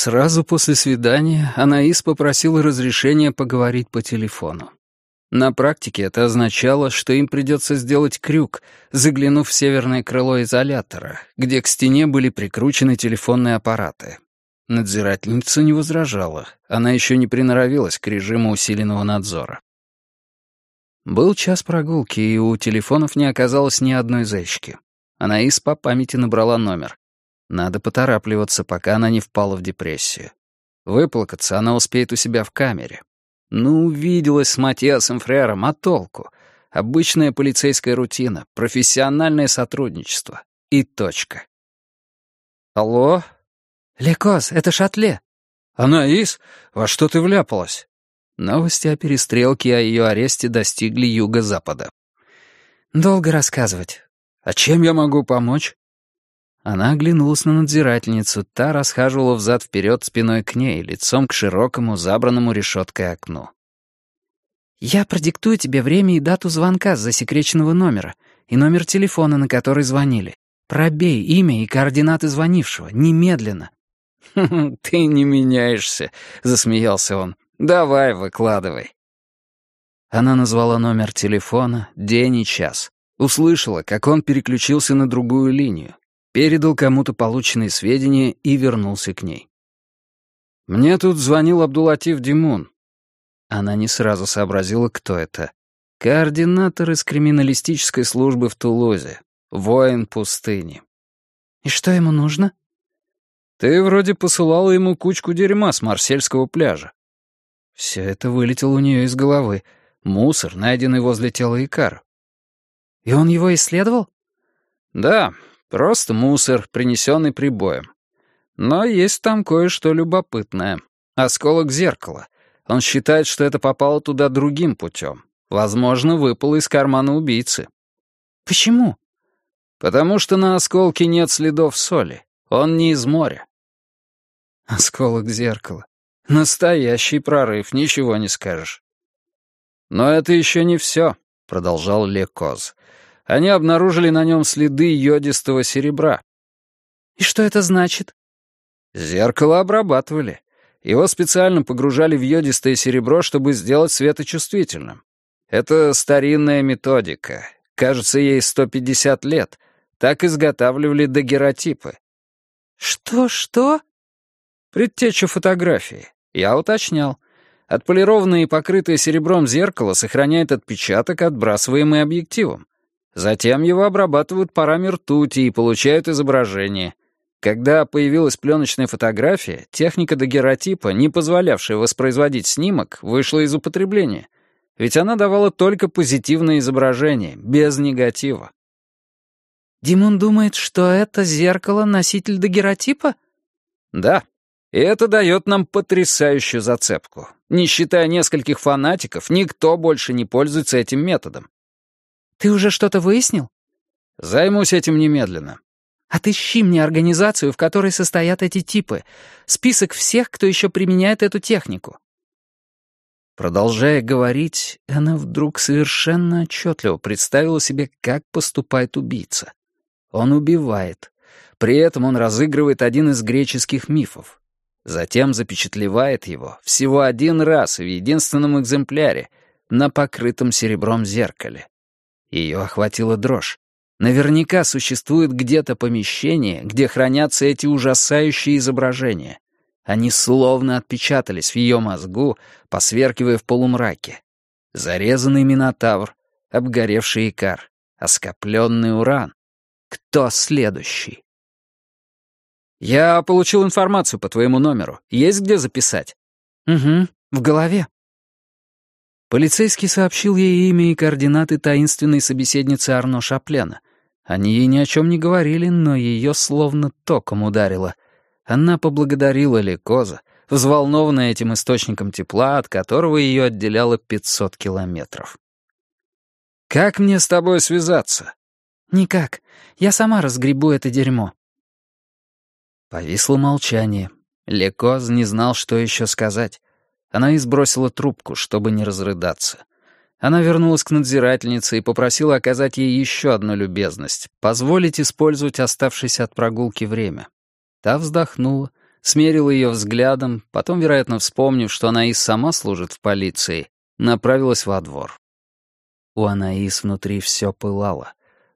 Сразу после свидания Анаис попросила разрешения поговорить по телефону. На практике это означало, что им придется сделать крюк, заглянув в северное крыло изолятора, где к стене были прикручены телефонные аппараты. Надзирательница не возражала, она еще не приноровилась к режиму усиленного надзора. Был час прогулки, и у телефонов не оказалось ни одной зайчики. Анаис по памяти набрала номер. Надо поторапливаться, пока она не впала в депрессию. Выплакаться она успеет у себя в камере. Ну, увиделась с Матиасом Фрером, а толку? Обычная полицейская рутина, профессиональное сотрудничество. И точка. «Алло?» «Лекос, это Шатле». «Анаис, во что ты вляпалась?» Новости о перестрелке и о ее аресте достигли юго-запада. «Долго рассказывать». «А чем я могу помочь?» Она оглянулась на надзирательницу, та расхаживала взад-вперед спиной к ней, лицом к широкому, забранному решеткой окну. «Я продиктую тебе время и дату звонка с засекреченного номера и номер телефона, на который звонили. Пробей имя и координаты звонившего, немедленно». «Ты не меняешься», — засмеялся он. «Давай, выкладывай». Она назвала номер телефона, день и час. Услышала, как он переключился на другую линию передал кому-то полученные сведения и вернулся к ней. «Мне тут звонил Абдулатив Димун». Она не сразу сообразила, кто это. Координатор из криминалистической службы в Тулузе. Воин пустыни. «И что ему нужно?» «Ты вроде посылала ему кучку дерьма с марсельского пляжа». Все это вылетело у нее из головы. Мусор, найденный возле тела Икар. «И он его исследовал?» «Да, Просто мусор, принесенный прибоем. Но есть там кое-что любопытное. Осколок зеркала. Он считает, что это попало туда другим путем. Возможно, выпало из кармана убийцы. Почему? Потому что на осколке нет следов соли. Он не из моря. Осколок зеркала. Настоящий прорыв, ничего не скажешь. Но это еще не все, продолжал Лекоз. Они обнаружили на нем следы йодистого серебра. И что это значит? Зеркало обрабатывали. Его специально погружали в йодистое серебро, чтобы сделать светочувствительным. Это старинная методика. Кажется, ей 150 лет. Так изготавливали дагеротипы. Что-что? Предтеча фотографии. Я уточнял. Отполированное и покрытое серебром зеркало сохраняет отпечаток, отбрасываемый объективом. Затем его обрабатывают парами ртути и получают изображение. Когда появилась пленочная фотография, техника дагеротипа, не позволявшая воспроизводить снимок, вышла из употребления. Ведь она давала только позитивное изображение, без негатива. Димон думает, что это зеркало — носитель дагеротипа? Да. И это дает нам потрясающую зацепку. Не считая нескольких фанатиков, никто больше не пользуется этим методом. Ты уже что-то выяснил? Займусь этим немедленно. Отыщи мне организацию, в которой состоят эти типы. Список всех, кто еще применяет эту технику. Продолжая говорить, она вдруг совершенно отчетливо представила себе, как поступает убийца. Он убивает. При этом он разыгрывает один из греческих мифов. Затем запечатлевает его всего один раз в единственном экземпляре на покрытом серебром зеркале. Ее охватила дрожь. Наверняка существует где-то помещение, где хранятся эти ужасающие изображения. Они словно отпечатались в ее мозгу, посверкивая в полумраке. Зарезанный Минотавр, обгоревший Икар, оскопленный Уран. Кто следующий? «Я получил информацию по твоему номеру. Есть где записать?» «Угу, в голове». Полицейский сообщил ей имя и координаты таинственной собеседницы Арно Шаплена. Они ей ни о чем не говорили, но ее словно током ударило. Она поблагодарила Лекоза, взволнованная этим источником тепла, от которого ее отделяло 500 километров. «Как мне с тобой связаться?» «Никак. Я сама разгребу это дерьмо». Повисло молчание. Лекоз не знал, что еще сказать. Она избросила трубку, чтобы не разрыдаться. Она вернулась к надзирательнице и попросила оказать ей еще одну любезность — позволить использовать оставшееся от прогулки время. Та вздохнула, смерила ее взглядом, потом, вероятно, вспомнив, что Анаис сама служит в полиции, направилась во двор. У Анаис внутри все пылало.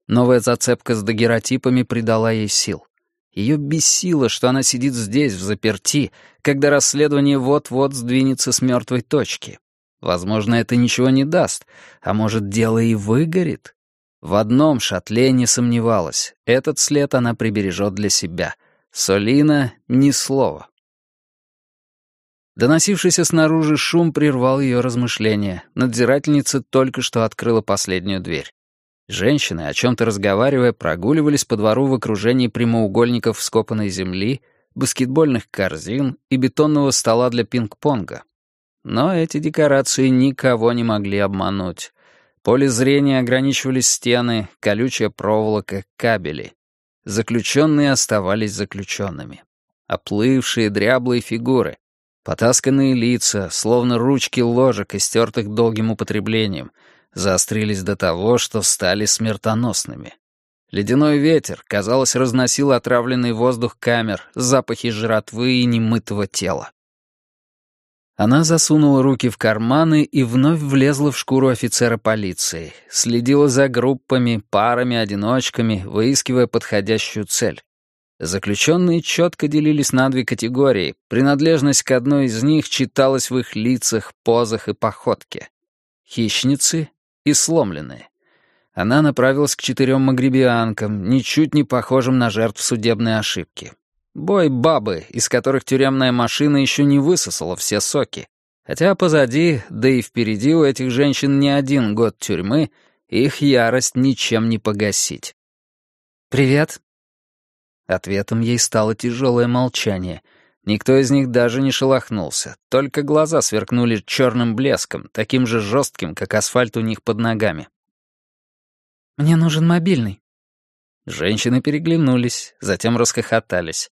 Новая зацепка с дагеротипами придала ей сил. Ее бесило, что она сидит здесь, в заперти, когда расследование вот-вот сдвинется с мертвой точки. Возможно, это ничего не даст, а может, дело и выгорит. В одном Шатле не сомневалась. Этот след она прибережет для себя. Солина — ни слова. Доносившийся снаружи шум прервал ее размышления. Надзирательница только что открыла последнюю дверь. Женщины, о чем-то разговаривая, прогуливались по двору в окружении прямоугольников вскопанной земли, баскетбольных корзин и бетонного стола для пинг-понга. Но эти декорации никого не могли обмануть. Поле зрения ограничивались стены, колючая проволока, кабели. Заключенные оставались заключенными. Оплывшие дряблые фигуры, потасканные лица, словно ручки ложек, истертых долгим употреблением — заострились до того, что стали смертоносными. Ледяной ветер, казалось, разносил отравленный воздух камер, запахи жратвы и немытого тела. Она засунула руки в карманы и вновь влезла в шкуру офицера полиции, следила за группами, парами, одиночками, выискивая подходящую цель. Заключенные четко делились на две категории, принадлежность к одной из них читалась в их лицах, позах и походке. Хищницы и сломленные. Она направилась к четырем магребианкам, ничуть не похожим на жертв судебной ошибки. Бой бабы, из которых тюремная машина еще не высосала все соки. Хотя позади, да и впереди у этих женщин не один год тюрьмы, их ярость ничем не погасить. «Привет». Ответом ей стало тяжелое молчание. Никто из них даже не шелохнулся, только глаза сверкнули черным блеском, таким же жестким, как асфальт у них под ногами. «Мне нужен мобильный». Женщины переглянулись, затем расхохотались.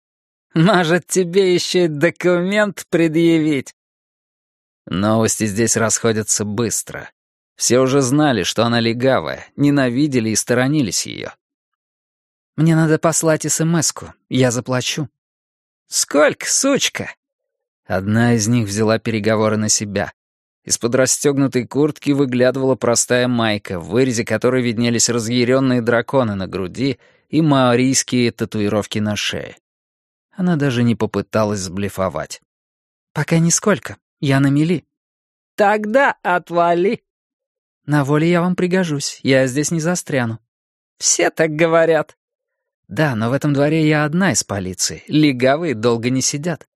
«Может, тебе еще и документ предъявить?» Новости здесь расходятся быстро. Все уже знали, что она легавая, ненавидели и сторонились ее. «Мне надо послать СМС-ку, я заплачу». «Сколько, сучка?» Одна из них взяла переговоры на себя. Из-под расстегнутой куртки выглядывала простая майка, в вырезе которой виднелись разъяренные драконы на груди и маорийские татуировки на шее. Она даже не попыталась сблефовать. «Пока нисколько. Я на мели». «Тогда отвали». «На воле я вам пригожусь. Я здесь не застряну». «Все так говорят». Да, но в этом дворе я одна из полиции. Легавые долго не сидят.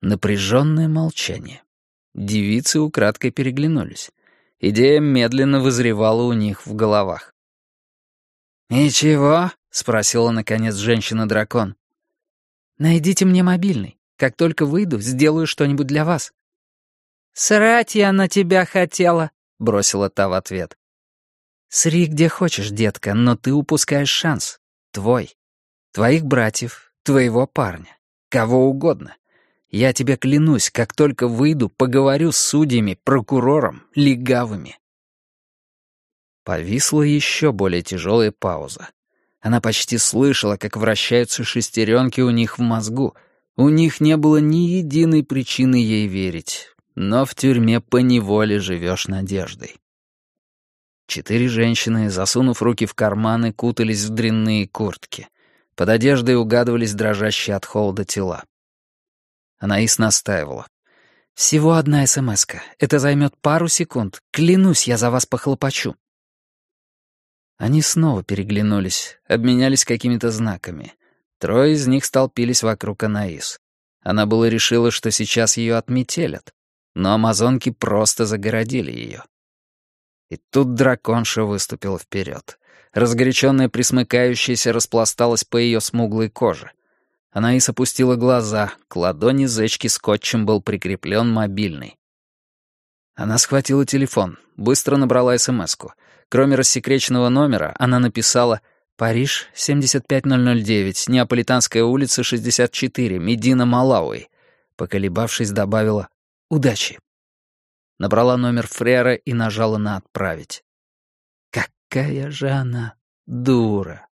Напряженное молчание. Девицы украдкой переглянулись. Идея медленно вызревала у них в головах. «Ничего?» — спросила, наконец, женщина-дракон. «Найдите мне мобильный. Как только выйду, сделаю что-нибудь для вас». «Срать я на тебя хотела», — бросила та в ответ. Сри где хочешь, детка, но ты упускаешь шанс. Твой. Твоих братьев, твоего парня. Кого угодно. Я тебе клянусь, как только выйду, поговорю с судьями, прокурором, легавыми. Повисла еще более тяжелая пауза. Она почти слышала, как вращаются шестеренки у них в мозгу. У них не было ни единой причины ей верить. Но в тюрьме поневоле живешь надеждой. Четыре женщины, засунув руки в карманы, кутались в дрянные куртки. Под одеждой угадывались дрожащие от холода тела. Анаис настаивала. «Всего одна смс -ка. Это займет пару секунд. Клянусь, я за вас похлопочу». Они снова переглянулись, обменялись какими-то знаками. Трое из них столпились вокруг Анаис. Она было решила, что сейчас ее отметелят, но амазонки просто загородили ее. И тут драконша выступила вперед. Разгоряченная присмыкающаяся распласталась по ее смуглой коже. Анаис опустила глаза, к ладони зечки скотчем был прикреплен мобильный. Она схватила телефон, быстро набрала СМС-ку. Кроме рассекреченного номера, она написала «Париж, 75009, Неаполитанская улица, 64, Медина, Малауи». Поколебавшись, добавила «Удачи». Набрала номер Фрера и нажала на «Отправить». Какая же она дура!